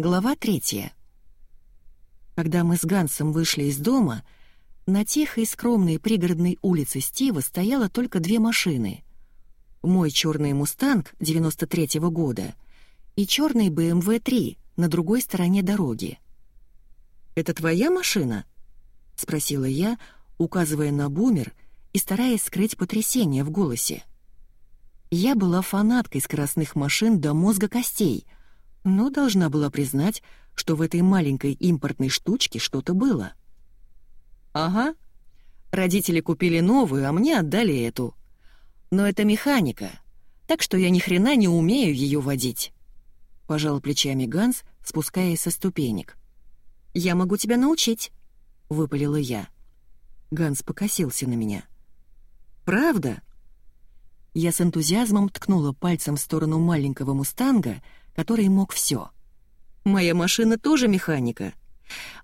Глава третья. Когда мы с Гансом вышли из дома, на тихой скромной пригородной улице Стива стояло только две машины. Мой черный «Мустанг» 93-го года и черный BMW 3 на другой стороне дороги. «Это твоя машина?» — спросила я, указывая на бумер и стараясь скрыть потрясение в голосе. Я была фанаткой скоростных машин до мозга костей, но должна была признать, что в этой маленькой импортной штучке что-то было. «Ага. Родители купили новую, а мне отдали эту. Но это механика, так что я ни хрена не умею ее водить». Пожал плечами Ганс, спускаясь со ступенек. «Я могу тебя научить», — выпалила я. Ганс покосился на меня. «Правда?» Я с энтузиазмом ткнула пальцем в сторону маленького «Мустанга», который мог все. «Моя машина тоже механика.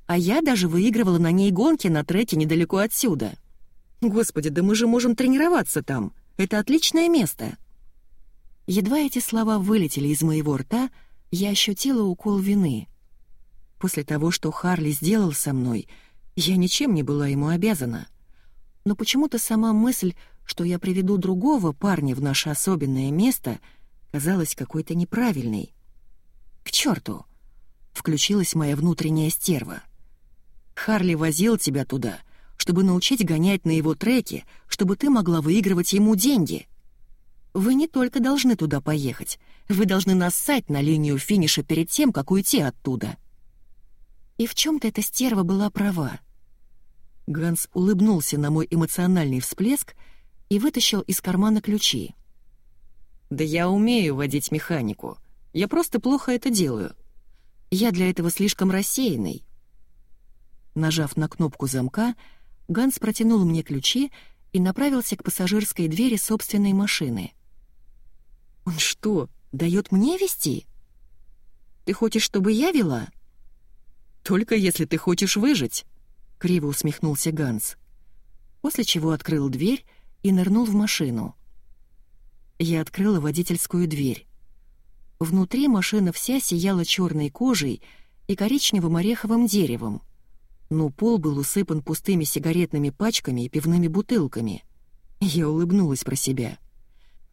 А я даже выигрывала на ней гонки на треке недалеко отсюда. Господи, да мы же можем тренироваться там. Это отличное место». Едва эти слова вылетели из моего рта, я ощутила укол вины — После того, что Харли сделал со мной, я ничем не была ему обязана. Но почему-то сама мысль, что я приведу другого парня в наше особенное место, казалась какой-то неправильной. К черту! Включилась моя внутренняя стерва. Харли возил тебя туда, чтобы научить гонять на его треке, чтобы ты могла выигрывать ему деньги. Вы не только должны туда поехать, вы должны нассать на линию финиша перед тем, как уйти оттуда. И в чем-то эта стерва была права. Ганс улыбнулся на мой эмоциональный всплеск и вытащил из кармана ключи. «Да я умею водить механику. Я просто плохо это делаю. Я для этого слишком рассеянный». Нажав на кнопку замка, Ганс протянул мне ключи и направился к пассажирской двери собственной машины. «Он что, дает мне вести? Ты хочешь, чтобы я вела?» «Только если ты хочешь выжить», — криво усмехнулся Ганс. После чего открыл дверь и нырнул в машину. Я открыла водительскую дверь. Внутри машина вся сияла черной кожей и коричневым ореховым деревом, но пол был усыпан пустыми сигаретными пачками и пивными бутылками. Я улыбнулась про себя.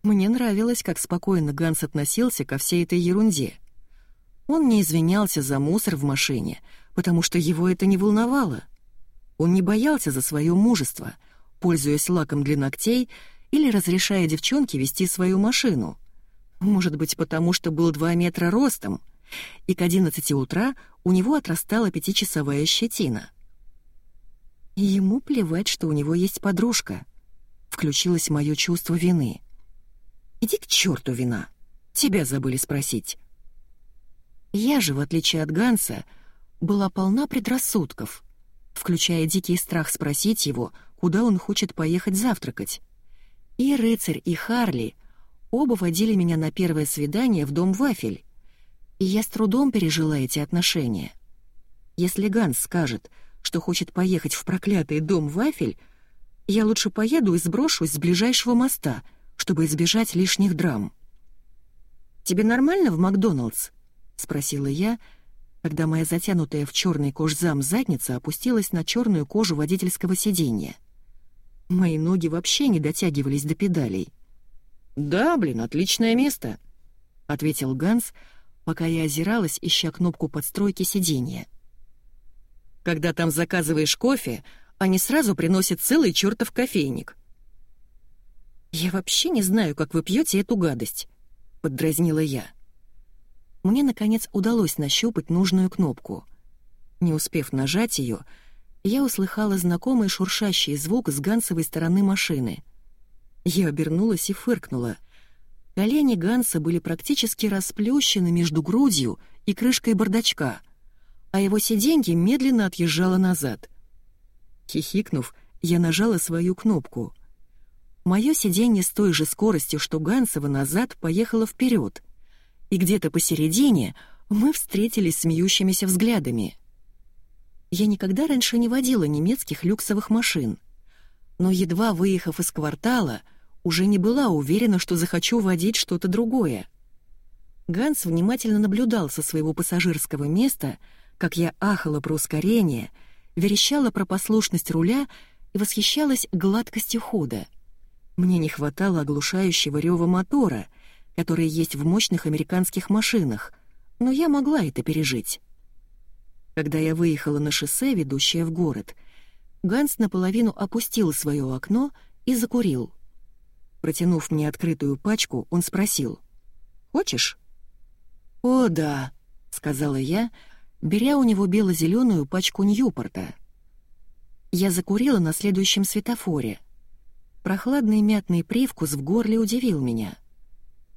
Мне нравилось, как спокойно Ганс относился ко всей этой ерунде. Он не извинялся за мусор в машине — потому что его это не волновало. Он не боялся за свое мужество, пользуясь лаком для ногтей или разрешая девчонке вести свою машину. Может быть, потому что был 2 метра ростом, и к 11 утра у него отрастала пятичасовая щетина. ему плевать, что у него есть подружка. Включилось мое чувство вины. «Иди к черту, вина! Тебя забыли спросить». Я же, в отличие от Ганса, была полна предрассудков, включая дикий страх спросить его, куда он хочет поехать завтракать. И рыцарь, и Харли оба водили меня на первое свидание в дом Вафель, и я с трудом пережила эти отношения. Если Ганс скажет, что хочет поехать в проклятый дом Вафель, я лучше поеду и сброшусь с ближайшего моста, чтобы избежать лишних драм. «Тебе нормально в Макдоналдс?» — спросила я, — когда моя затянутая в черный кожзам задница опустилась на черную кожу водительского сиденья. Мои ноги вообще не дотягивались до педалей. «Да, блин, отличное место», — ответил Ганс, пока я озиралась, ища кнопку подстройки сиденья. «Когда там заказываешь кофе, они сразу приносят целый чертов кофейник». «Я вообще не знаю, как вы пьете эту гадость», — поддразнила я мне, наконец, удалось нащупать нужную кнопку. Не успев нажать ее, я услыхала знакомый шуршащий звук с гансовой стороны машины. Я обернулась и фыркнула. Колени Ганса были практически расплющены между грудью и крышкой бардачка, а его сиденье медленно отъезжало назад. Хихикнув, я нажала свою кнопку. Мое сиденье с той же скоростью, что Гансова назад, поехало вперед — и где-то посередине мы встретились смеющимися взглядами. Я никогда раньше не водила немецких люксовых машин, но едва выехав из квартала, уже не была уверена, что захочу водить что-то другое. Ганс внимательно наблюдал со своего пассажирского места, как я ахала про ускорение, верещала про послушность руля и восхищалась гладкостью хода. Мне не хватало оглушающего рева мотора, который есть в мощных американских машинах, но я могла это пережить. Когда я выехала на шоссе, ведущее в город, Ганс наполовину опустил свое окно и закурил. Протянув мне открытую пачку, он спросил. «Хочешь?» «О, да», — сказала я, беря у него бело-зеленую пачку Ньюпорта. Я закурила на следующем светофоре. Прохладный мятный привкус в горле удивил меня.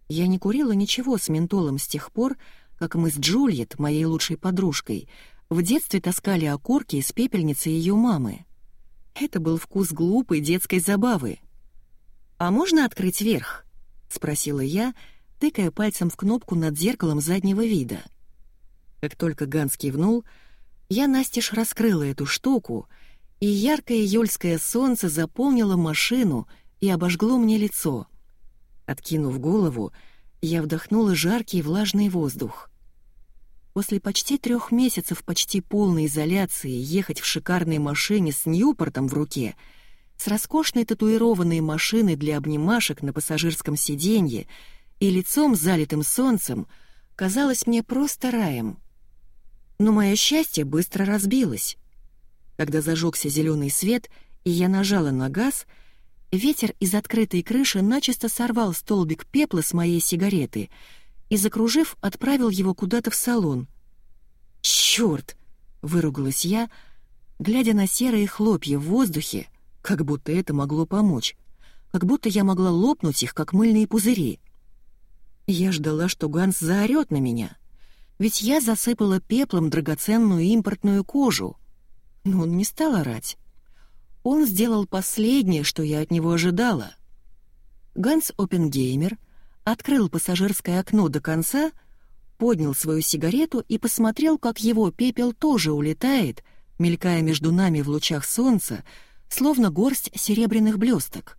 Я не курила ничего с ментолом с тех пор, как мы с Джульет, моей лучшей подружкой, в детстве таскали окурки из пепельницы ее мамы. Это был вкус глупой детской забавы. «А можно открыть верх?» — спросила я, тыкая пальцем в кнопку над зеркалом заднего вида. Как только Ганс кивнул, я настежь раскрыла эту штуку, и яркое июльское солнце заполнило машину и обожгло мне лицо. Откинув голову, я вдохнула жаркий влажный воздух. После почти трех месяцев почти полной изоляции ехать в шикарной машине с Ньюпортом в руке, с роскошной татуированной машиной для обнимашек на пассажирском сиденье и лицом, залитым солнцем, казалось мне просто раем. Но мое счастье быстро разбилось. Когда зажегся зеленый свет, и я нажала на газ, ветер из открытой крыши начисто сорвал столбик пепла с моей сигареты — и, закружив, отправил его куда-то в салон. «Чёрт!» — выругалась я, глядя на серые хлопья в воздухе, как будто это могло помочь, как будто я могла лопнуть их, как мыльные пузыри. Я ждала, что Ганс заорёт на меня, ведь я засыпала пеплом драгоценную импортную кожу. Но он не стал орать. Он сделал последнее, что я от него ожидала. Ганс Опенгеймер открыл пассажирское окно до конца, поднял свою сигарету и посмотрел, как его пепел тоже улетает, мелькая между нами в лучах солнца, словно горсть серебряных блесток.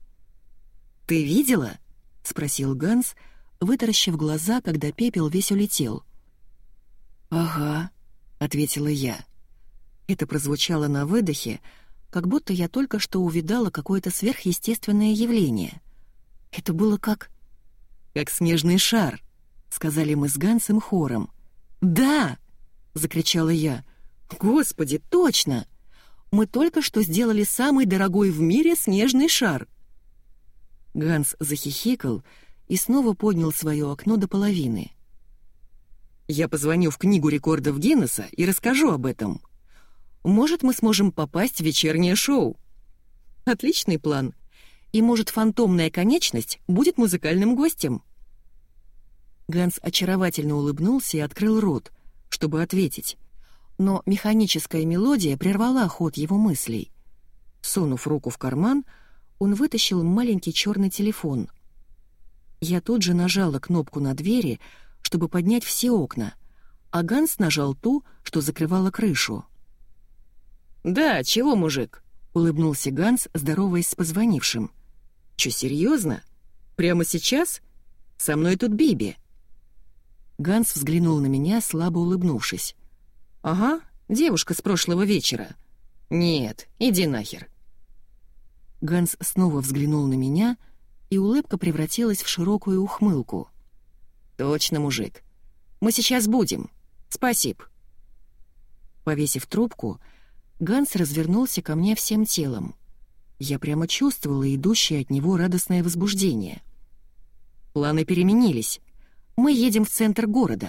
«Ты видела?» — спросил Ганс, вытаращив глаза, когда пепел весь улетел. «Ага», — ответила я. Это прозвучало на выдохе, как будто я только что увидала какое-то сверхъестественное явление. Это было как как снежный шар», — сказали мы с Гансом хором. «Да!» — закричала я. «Господи, точно! Мы только что сделали самый дорогой в мире снежный шар!» Ганс захихикал и снова поднял свое окно до половины. «Я позвоню в книгу рекордов Гиннесса и расскажу об этом. Может, мы сможем попасть в вечернее шоу?» «Отличный план. И, может, фантомная конечность будет музыкальным гостем?» Ганс очаровательно улыбнулся и открыл рот, чтобы ответить. Но механическая мелодия прервала ход его мыслей. Сунув руку в карман, он вытащил маленький черный телефон. Я тут же нажала кнопку на двери, чтобы поднять все окна, а Ганс нажал ту, что закрывала крышу. «Да, чего, мужик?» — улыбнулся Ганс, здороваясь с позвонившим. «Чё, серьезно? Прямо сейчас? Со мной тут Биби». Ганс взглянул на меня, слабо улыбнувшись. «Ага, девушка с прошлого вечера». «Нет, иди нахер». Ганс снова взглянул на меня, и улыбка превратилась в широкую ухмылку. «Точно, мужик. Мы сейчас будем. Спасибо». Повесив трубку, Ганс развернулся ко мне всем телом. Я прямо чувствовала идущее от него радостное возбуждение. Планы переменились. Мы едем в центр города.